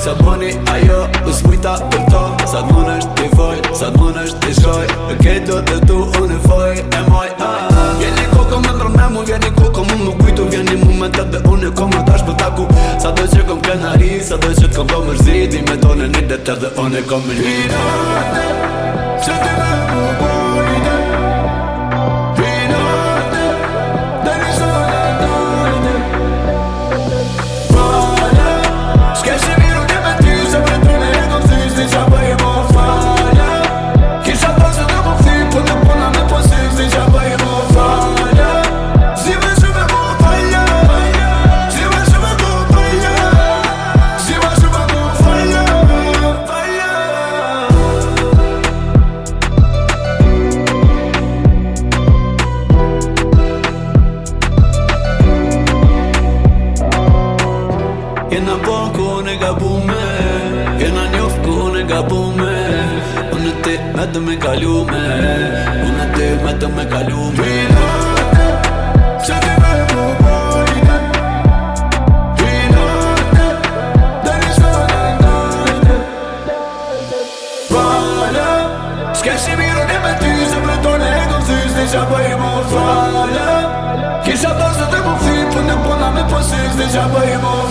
sa bëni ajo, u smita për to Sa të mund është të foj, sa të mund është të shoj E këtë të du unë e foj, e moj a Vjeni koko ko më ndrën me mu, vjeni ku ko mu më kujtu Vjeni mu me të dhe unë e komë më për taku Sa do që kom kënari, sa do që të do për mërzi Di me tonë e një dhe të dhe unë e komë një Ti në të të të të E na boku në gabume E na njofku në gabume Unë të med me kalume Unë të po me kalume po Pina këtë me bubojnë Pina këtë Dërri shkodan këtë Fa la la S'keshë i mirë dhe me ty Se për tërën e guzës Dhe qa bëjmo Fa la la Kisha do se dhe bufi Për në puna me posës Dhe qa bëjmo